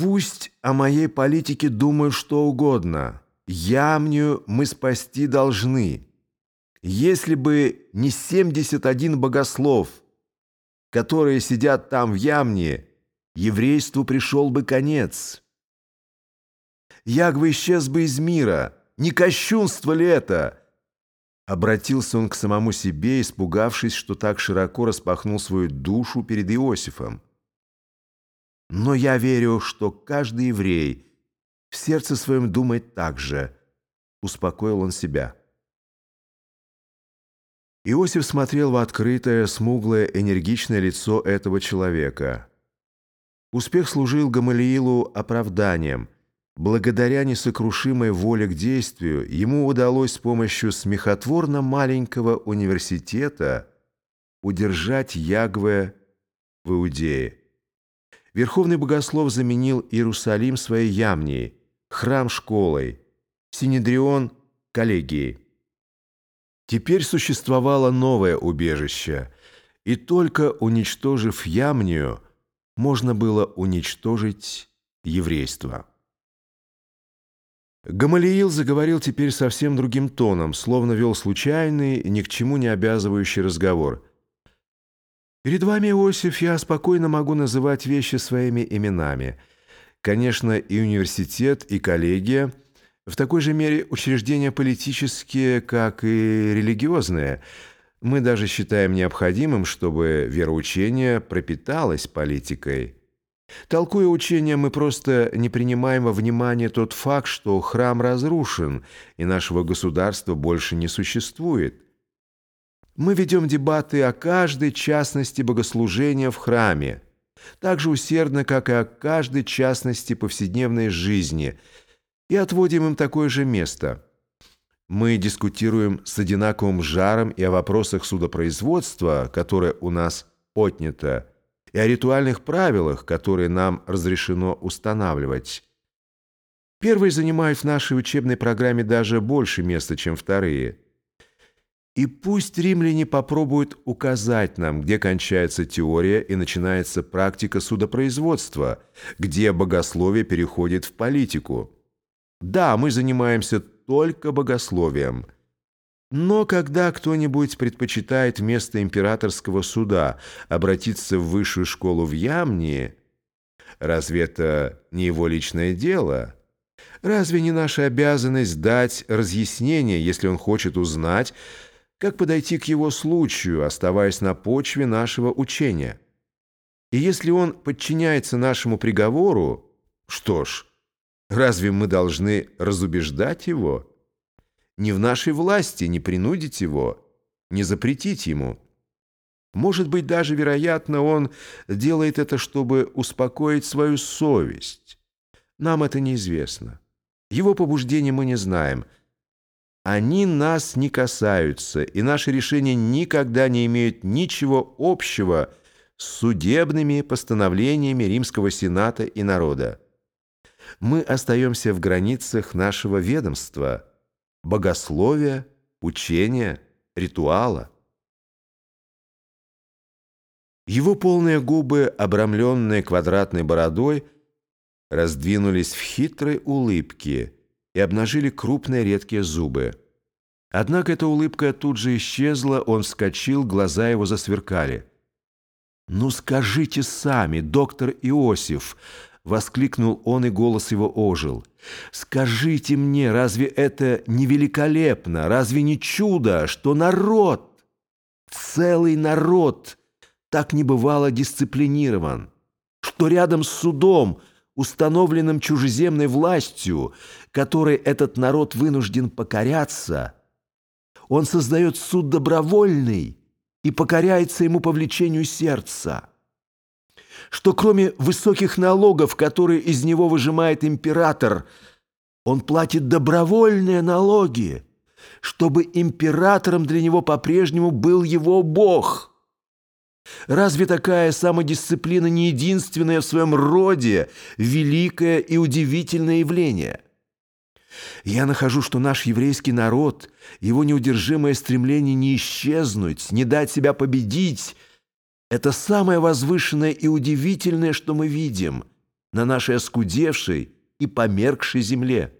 Пусть о моей политике думают что угодно. Ямнию мы спасти должны. Если бы не 71 богослов, которые сидят там в Ямне, еврейству пришел бы конец. Ягва исчез бы из мира. Не кощунство ли это? Обратился он к самому себе, испугавшись, что так широко распахнул свою душу перед Иосифом. Но я верю, что каждый еврей в сердце своем думает так же, успокоил он себя. Иосиф смотрел в открытое, смуглое, энергичное лицо этого человека. Успех служил Гамалиилу оправданием. Благодаря несокрушимой воле к действию ему удалось с помощью смехотворно маленького университета удержать Ягве в Иудее. Верховный богослов заменил Иерусалим своей ямней, храм школой, Синедрион – коллегией. Теперь существовало новое убежище, и только уничтожив ямнию, можно было уничтожить еврейство. Гамалиил заговорил теперь совсем другим тоном, словно вел случайный, ни к чему не обязывающий разговор – Перед вами, Иосиф, я спокойно могу называть вещи своими именами. Конечно, и университет, и коллегия в такой же мере учреждения политические, как и религиозные. Мы даже считаем необходимым, чтобы вероучение пропиталось политикой. Толкуя учение, мы просто не принимаем во внимание тот факт, что храм разрушен, и нашего государства больше не существует – мы ведем дебаты о каждой частности богослужения в храме, так же усердно, как и о каждой частности повседневной жизни, и отводим им такое же место. Мы дискутируем с одинаковым жаром и о вопросах судопроизводства, которое у нас отнято, и о ритуальных правилах, которые нам разрешено устанавливать. Первые занимают в нашей учебной программе даже больше места, чем вторые – и пусть римляне попробуют указать нам, где кончается теория и начинается практика судопроизводства, где богословие переходит в политику. Да, мы занимаемся только богословием. Но когда кто-нибудь предпочитает вместо императорского суда обратиться в высшую школу в Ямнии, разве это не его личное дело? Разве не наша обязанность дать разъяснение, если он хочет узнать, как подойти к его случаю, оставаясь на почве нашего учения. И если он подчиняется нашему приговору, что ж, разве мы должны разубеждать его? Не в нашей власти не принудить его, не запретить ему. Может быть, даже, вероятно, он делает это, чтобы успокоить свою совесть. Нам это неизвестно. Его побуждения мы не знаем – они нас не касаются, и наши решения никогда не имеют ничего общего с судебными постановлениями Римского Сената и народа. Мы остаемся в границах нашего ведомства, богословия, учения, ритуала. Его полные губы, обрамленные квадратной бородой, раздвинулись в хитрой улыбке – и обнажили крупные редкие зубы. Однако эта улыбка тут же исчезла, он вскочил, глаза его засверкали. «Ну скажите сами, доктор Иосиф!» — воскликнул он, и голос его ожил. «Скажите мне, разве это не великолепно, разве не чудо, что народ, целый народ, так не бывало дисциплинирован, что рядом с судом установленным чужеземной властью, которой этот народ вынужден покоряться, он создает суд добровольный и покоряется ему по влечению сердца. Что кроме высоких налогов, которые из него выжимает император, он платит добровольные налоги, чтобы императором для него по-прежнему был его Бог – Разве такая самодисциплина не единственное в своем роде великое и удивительное явление? Я нахожу, что наш еврейский народ, его неудержимое стремление не исчезнуть, не дать себя победить – это самое возвышенное и удивительное, что мы видим. на нашей оскудевшей и померкшей земле.